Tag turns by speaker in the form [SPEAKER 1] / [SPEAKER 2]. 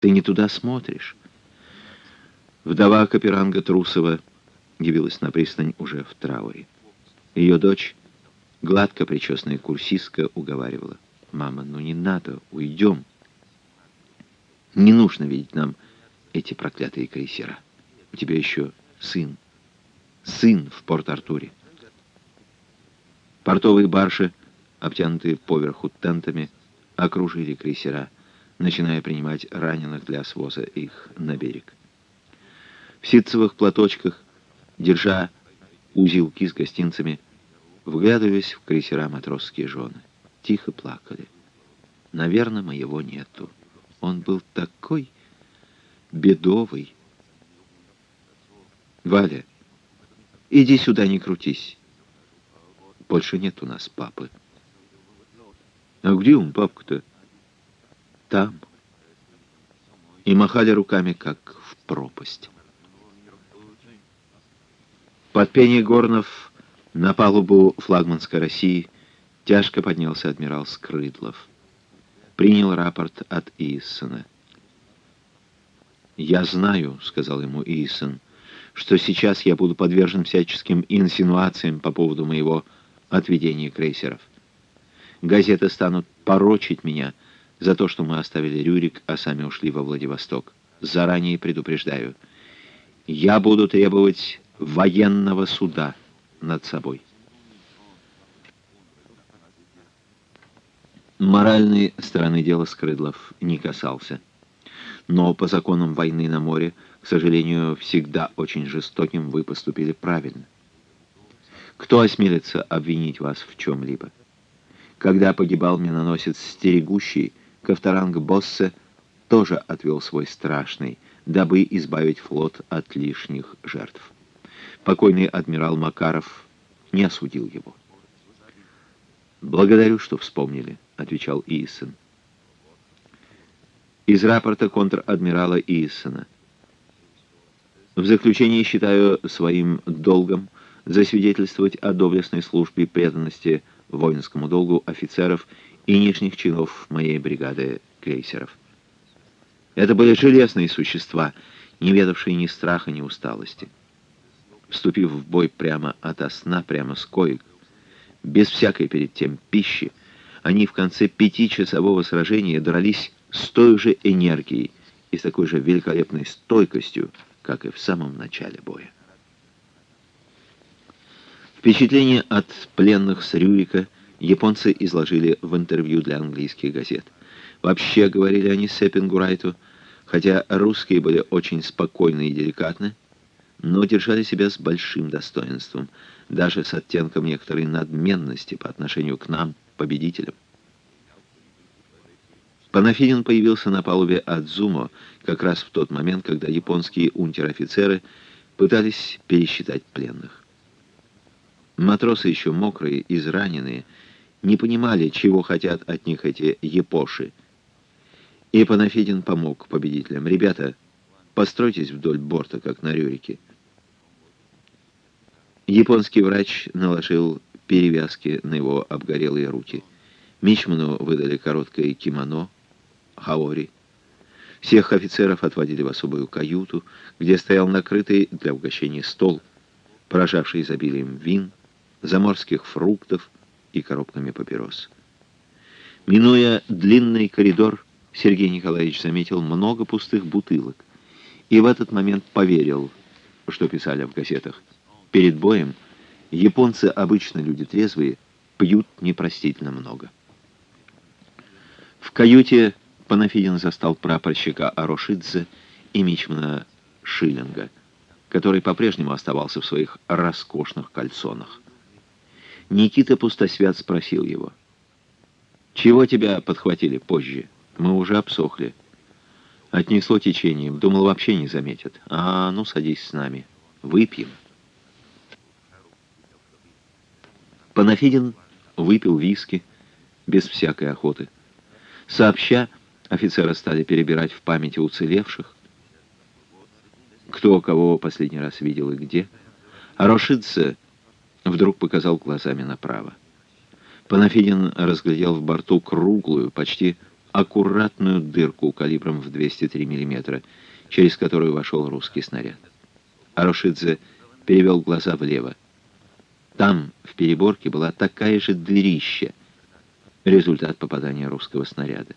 [SPEAKER 1] Ты не туда смотришь. Вдова Каперанга Трусова явилась на пристань уже в трауре. Ее дочь, гладко причесанная курсистка, уговаривала. «Мама, ну не надо, уйдем. Не нужно видеть нам эти проклятые крейсера. У тебя еще сын. Сын в Порт-Артуре». Портовые баржи, обтянутые поверху тентами, окружили крейсера, начиная принимать раненых для своза их на берег. В ситцевых платочках, держа узелки с гостинцами, вглядываясь в крейсера матросские жены, тихо плакали. Наверное, моего нету. Он был такой бедовый. Валя, иди сюда, не крутись. Больше нет у нас папы. А где он, папка-то? Там. И махали руками, как в пропасть. Под пение горнов на палубу флагманской России тяжко поднялся адмирал Скрыдлов. Принял рапорт от Иссена. «Я знаю», — сказал ему Иссен, — «что сейчас я буду подвержен всяческим инсинуациям по поводу моего отведения крейсеров. Газеты станут порочить меня за то, что мы оставили Рюрик, а сами ушли во Владивосток. Заранее предупреждаю. Я буду требовать военного суда над собой. Моральной стороны дела Скрыдлов не касался. Но по законам войны на море, к сожалению, всегда очень жестоким вы поступили правильно. Кто осмелится обвинить вас в чем-либо? Когда погибал миноносец «Стерегущий», Ковторанг Боссе тоже отвел свой страшный, дабы избавить флот от лишних жертв. Покойный адмирал Макаров не осудил его. «Благодарю, что вспомнили», — отвечал Иисон. Из рапорта контр-адмирала Иисона. В заключение считаю своим долгом засвидетельствовать о доблестной службе преданности воинскому долгу офицеров и нижних чинов моей бригады крейсеров. Это были железные существа, не ведавшие ни страха, ни усталости. Вступив в бой прямо ото сна, прямо с коек, без всякой перед тем пищи, они в конце пятичасового сражения дрались с той же энергией и с такой же великолепной стойкостью, как и в самом начале боя. Впечатление от пленных с Рюрика японцы изложили в интервью для английских газет. Вообще, говорили они Сеппингурайту, хотя русские были очень спокойны и деликатны, но держали себя с большим достоинством, даже с оттенком некоторой надменности по отношению к нам, победителям. Панафидин появился на палубе Адзумо как раз в тот момент, когда японские унтер-офицеры пытались пересчитать пленных. Матросы еще мокрые, израненные, не понимали, чего хотят от них эти епоши. И Панафидин помог победителям. «Ребята, постройтесь вдоль борта, как на Рюрике». Японский врач наложил перевязки на его обгорелые руки. Мичману выдали короткое кимоно, хаори. Всех офицеров отводили в особую каюту, где стоял накрытый для угощения стол, поражавший изобилием вин, заморских фруктов и коробками папирос. Минуя длинный коридор, Сергей Николаевич заметил много пустых бутылок и в этот момент поверил, что писали в газетах. Перед боем японцы, обычно люди трезвые, пьют непростительно много. В каюте Панафидин застал прапорщика Арошидзе и мичмана Шиллинга, который по-прежнему оставался в своих роскошных кальсонах. Никита Пустосвят спросил его. «Чего тебя подхватили позже? Мы уже обсохли». Отнесло течением. Думал, вообще не заметят. «А, ну, садись с нами. Выпьем». Панафидин выпил виски без всякой охоты. Сообща, офицеры стали перебирать в памяти уцелевших, кто кого последний раз видел и где. А Рошидзе Вдруг показал глазами направо. Панафидин разглядел в борту круглую, почти аккуратную дырку калибром в 203 мм, через которую вошел русский снаряд. Арошидзе перевел глаза влево. Там, в переборке, была такая же дырища, результат попадания русского снаряда.